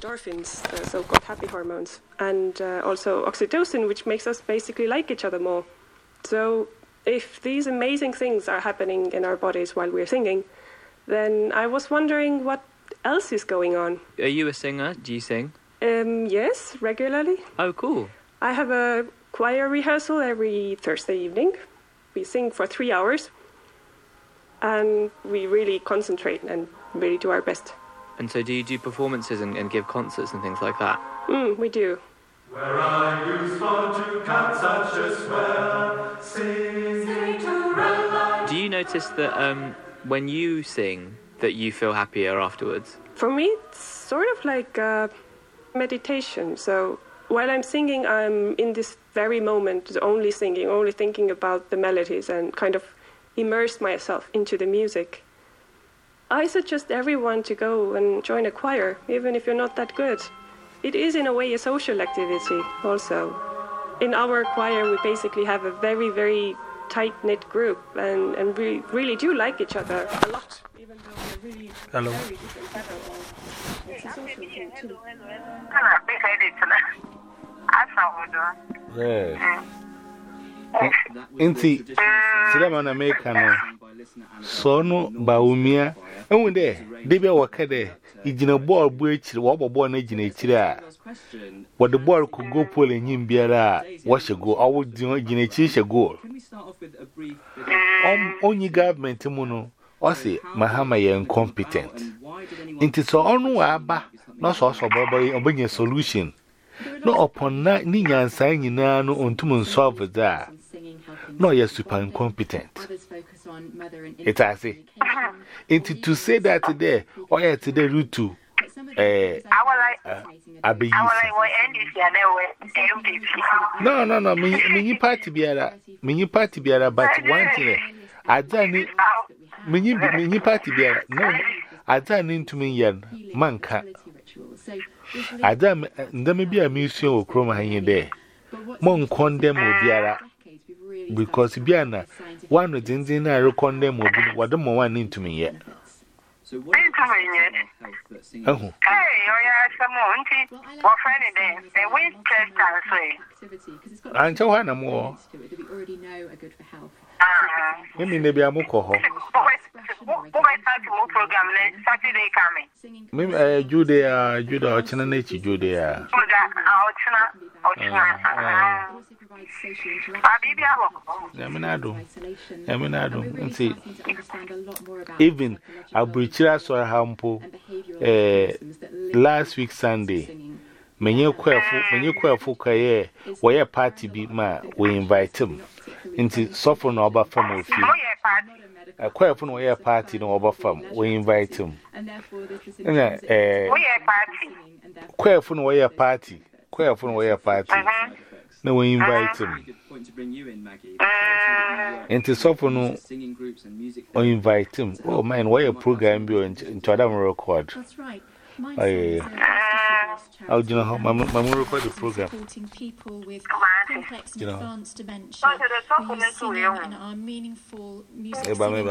endorphins, the so called happy hormones, and uh, also oxytocin, which makes us basically like each other more. So, if these amazing things are happening in our bodies while we're singing, then I was wondering what else is going on. Are you a singer? Do you sing? Um, yes, regularly. Oh, cool. I have a choir rehearsal every Thursday evening. We sing for three hours, and we really concentrate and really do our best. And so, do you do performances and, and give concerts and things like that? Mm, we do. Where I used for to cut such a swell, sing, sing to red Do you notice that um, when you sing, that you feel happier afterwards? For me, it's sort of like uh, meditation. So while I'm singing, I'm in this very moment, only singing, only thinking about the melodies, and kind of immerse myself into the music. I suggest everyone to go and join a choir, even if you're not that good. It is, in a way, a social activity, also. In our choir, we basically have a very, very tight knit group, and, and we really do like each other a lot, even though we're really Hello. very different level. It's a social thing, too. Yeah. Inti, Sidama na America no. Sono Baumia. And one day, Debia Wakade, Igina ball breach, Wobble born a genetiria. What the ball could go pull in him, Biara, what shall go, or would you genetish a goal? Only government, Timono, or say, Mahama, you're incompetent. Into so on Waba, not so so Barbary, or bring a solution. No upon Nina and Sanginano on Tumun solve that. No, you're super incompetent. It's I say. It's to say that today, or yeah, today, route to eh. No, no, no, me, me, party biara, me, party biara, but one thing, I don't need me, me, party biara, no, I don't need to me, yan, manka. I don't, there may be a museum of chroma hanging there. Mon condemn biara. because Biana, one of the Indian I reckoned them would be what the more one into me yet. Into me yet? Oh, hey, I am someone, or friend, then, and we test our way. Until one Mimi eh Judea Juda ochina na chi Judea. Juda ochina ochina. Ba bibi abo. Yaminado. Yaminado. Nti even abrichira so hampo eh last week Sunday menye kwafu eh. menye kwafu kaye waye party bi ma we invite him. Nti sofo na oba fam ofi. Kwafu na waye party eh, na oba fam we invite him. And uh, quaffle where party, quaffle where party. No, we invite him. And to soften no, or invite him. Oh, man, why a program be into Adam record? That's right. Oh, yeah. How do you know how my mom record the program? Supporting people with complex and advanced dementia. We use singing and our meaningful eh, music.